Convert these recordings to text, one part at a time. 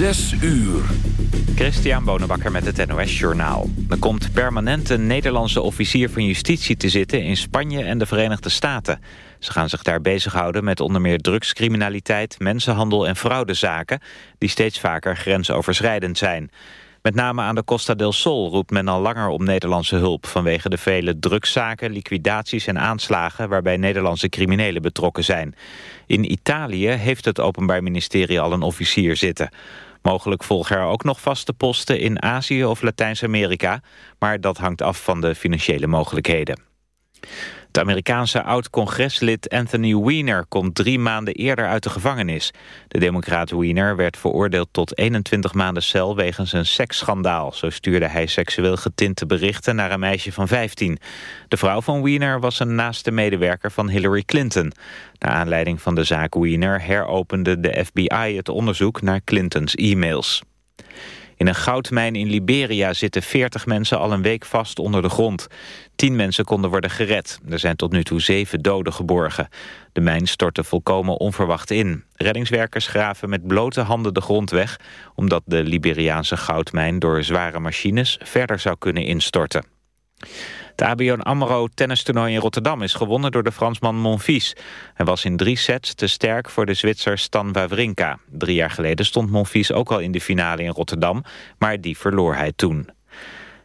Zes uur. Christian Bonenbakker met het NOS Journaal. Er komt permanent een Nederlandse officier van justitie te zitten... in Spanje en de Verenigde Staten. Ze gaan zich daar bezighouden met onder meer drugscriminaliteit... mensenhandel en fraudezaken... die steeds vaker grensoverschrijdend zijn. Met name aan de Costa del Sol roept men al langer om Nederlandse hulp... vanwege de vele drugszaken, liquidaties en aanslagen... waarbij Nederlandse criminelen betrokken zijn. In Italië heeft het Openbaar Ministerie al een officier zitten. Mogelijk volgen er ook nog vaste posten in Azië of Latijns-Amerika... maar dat hangt af van de financiële mogelijkheden. Het Amerikaanse oud-congreslid Anthony Weiner komt drie maanden eerder uit de gevangenis. De democraat Weiner werd veroordeeld tot 21 maanden cel wegens een seksschandaal. Zo stuurde hij seksueel getinte berichten naar een meisje van 15. De vrouw van Weiner was een naaste medewerker van Hillary Clinton. Naar aanleiding van de zaak Weiner heropende de FBI het onderzoek naar Clintons e-mails. In een goudmijn in Liberia zitten 40 mensen al een week vast onder de grond. Tien mensen konden worden gered. Er zijn tot nu toe zeven doden geborgen. De mijn stortte volkomen onverwacht in. Reddingswerkers graven met blote handen de grond weg... omdat de Liberiaanse goudmijn door zware machines verder zou kunnen instorten. De ABN AMRO tennistoernooi in Rotterdam is gewonnen door de Fransman Monfils. Hij was in drie sets te sterk voor de Zwitser Stan Wawrinka. Drie jaar geleden stond Monfils ook al in de finale in Rotterdam, maar die verloor hij toen.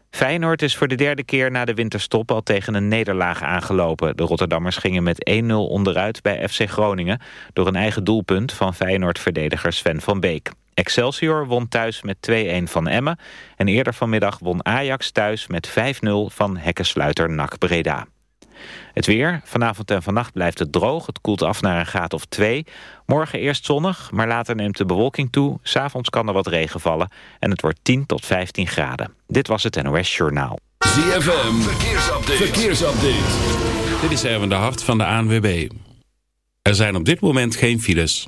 Feyenoord is voor de derde keer na de winterstop al tegen een nederlaag aangelopen. De Rotterdammers gingen met 1-0 onderuit bij FC Groningen... door een eigen doelpunt van Feyenoord-verdediger Sven van Beek. Excelsior won thuis met 2-1 van Emmen. En eerder vanmiddag won Ajax thuis met 5-0 van hekkensluiter NAC Breda. Het weer. Vanavond en vannacht blijft het droog. Het koelt af naar een graad of 2. Morgen eerst zonnig, maar later neemt de bewolking toe. S'avonds kan er wat regen vallen. En het wordt 10 tot 15 graden. Dit was het NOS Journaal. ZFM. Verkeersupdate. Verkeersupdate. Dit is Erwin de Hart van de ANWB. Er zijn op dit moment geen files.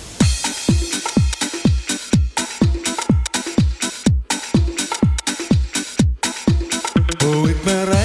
Oh, ik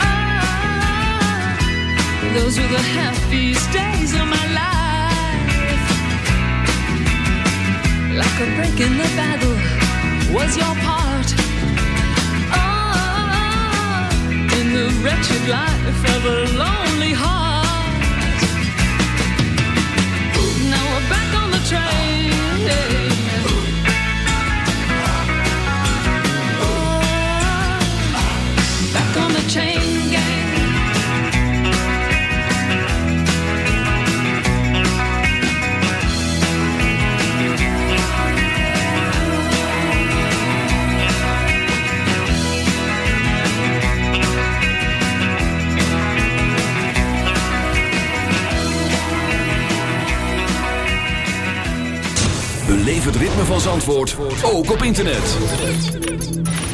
Ah, those were the happiest days of my life. Like a break in the battle was your part. Ah, in the wretched life of a lonely heart. beleef het ritme van Zandvoort ook op internet.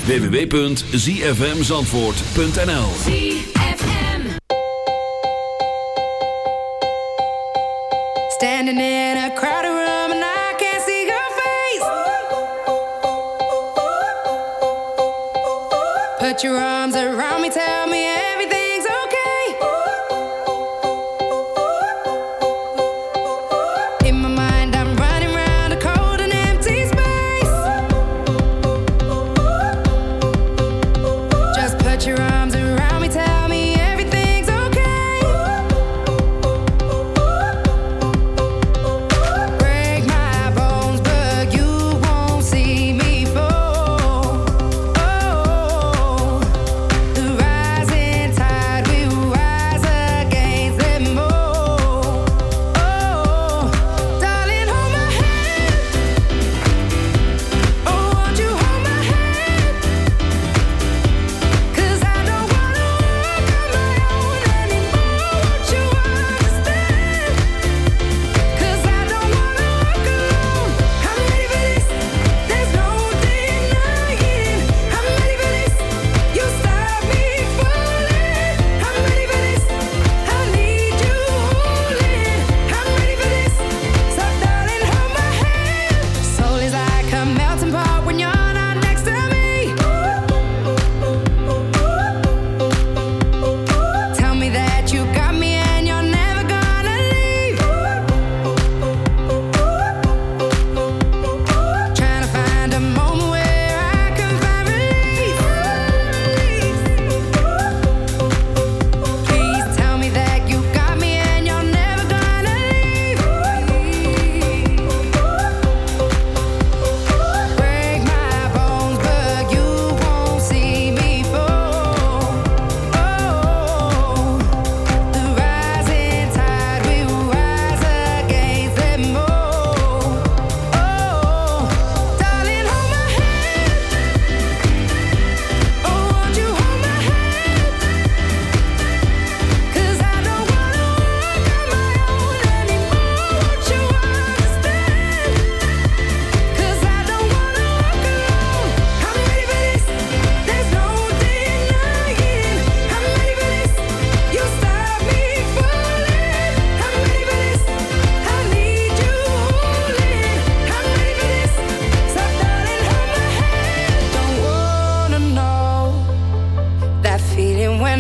www.zfmzandvoort.nl Standing in a crowded room and I can't see your face Put your arm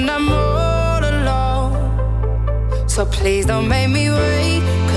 And I'm all alone. So please don't make me wait.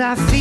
I feel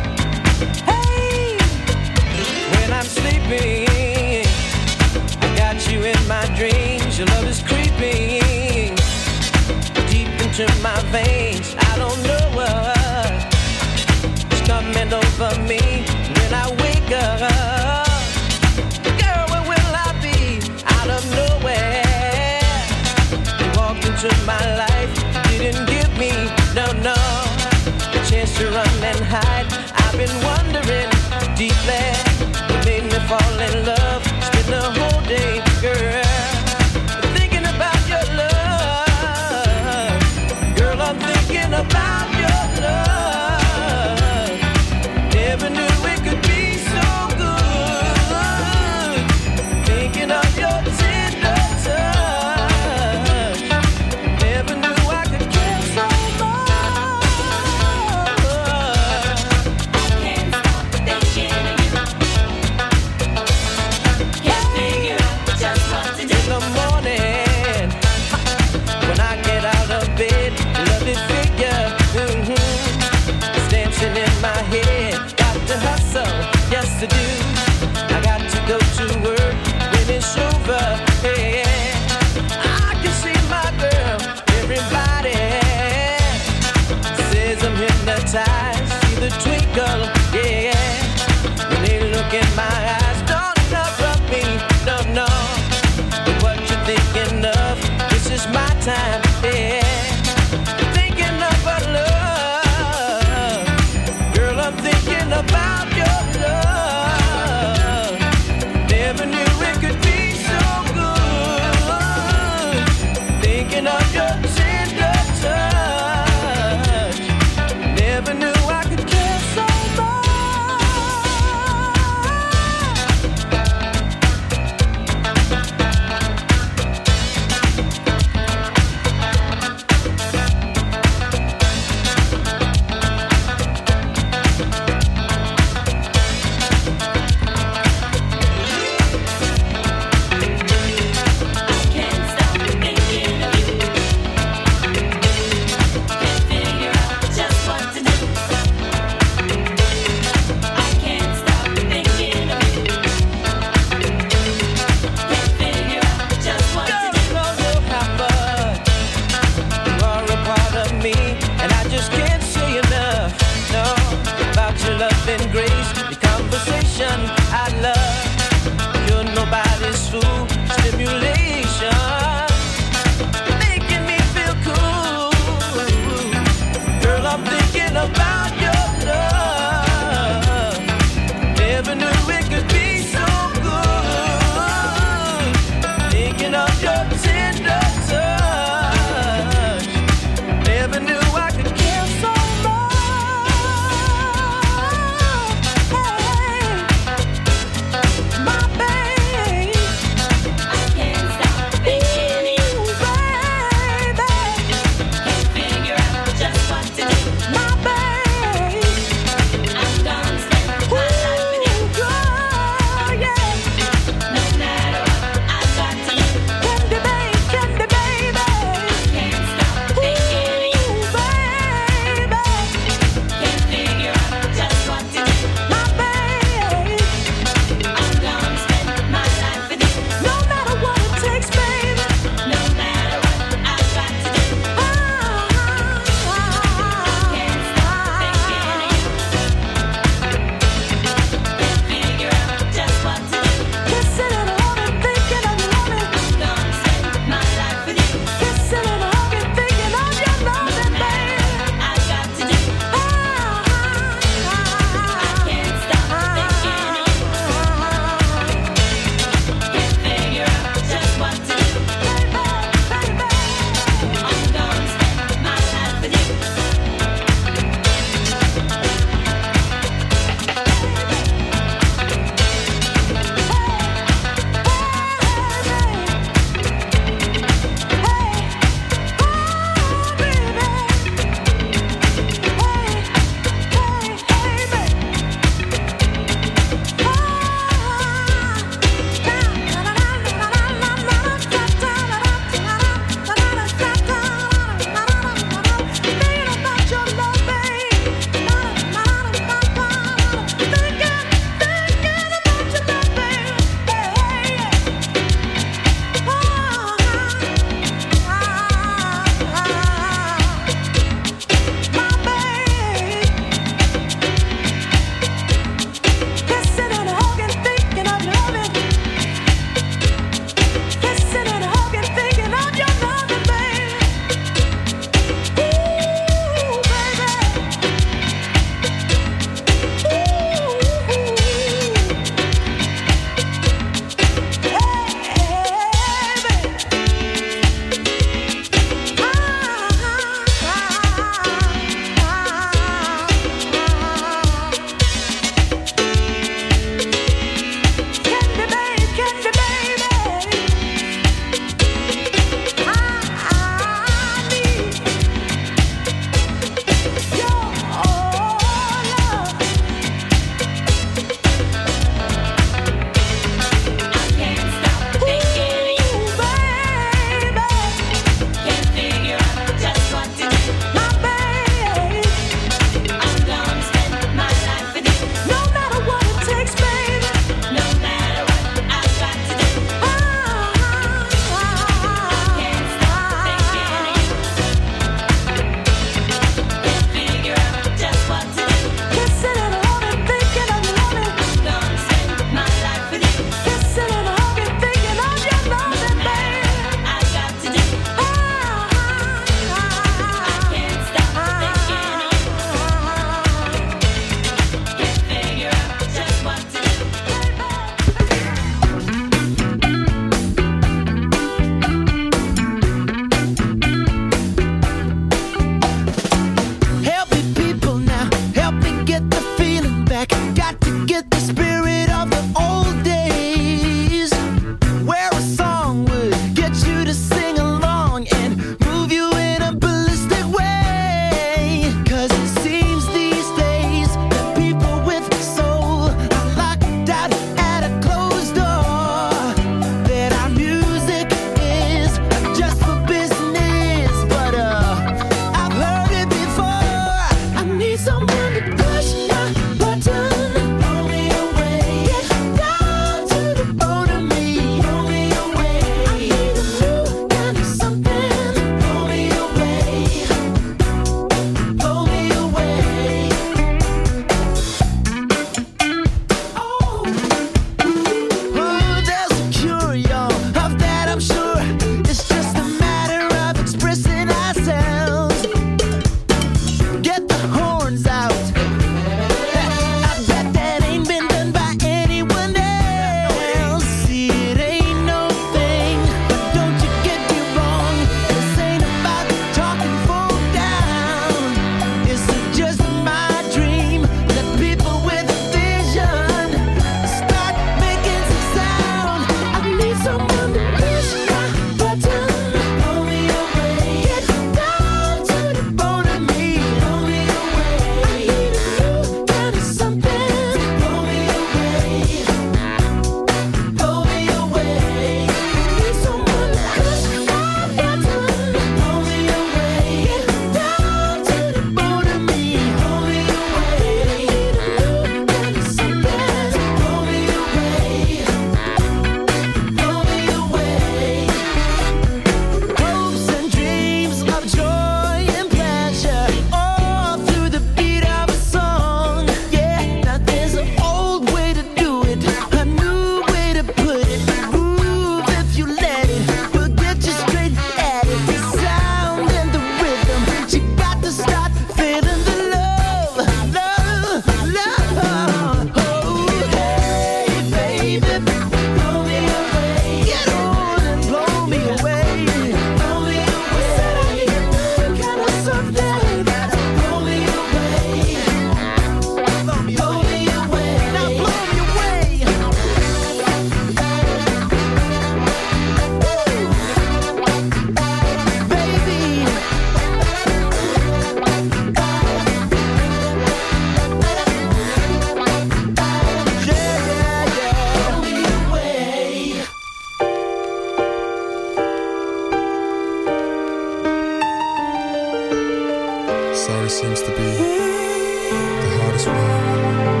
Sorry seems to be the hardest word.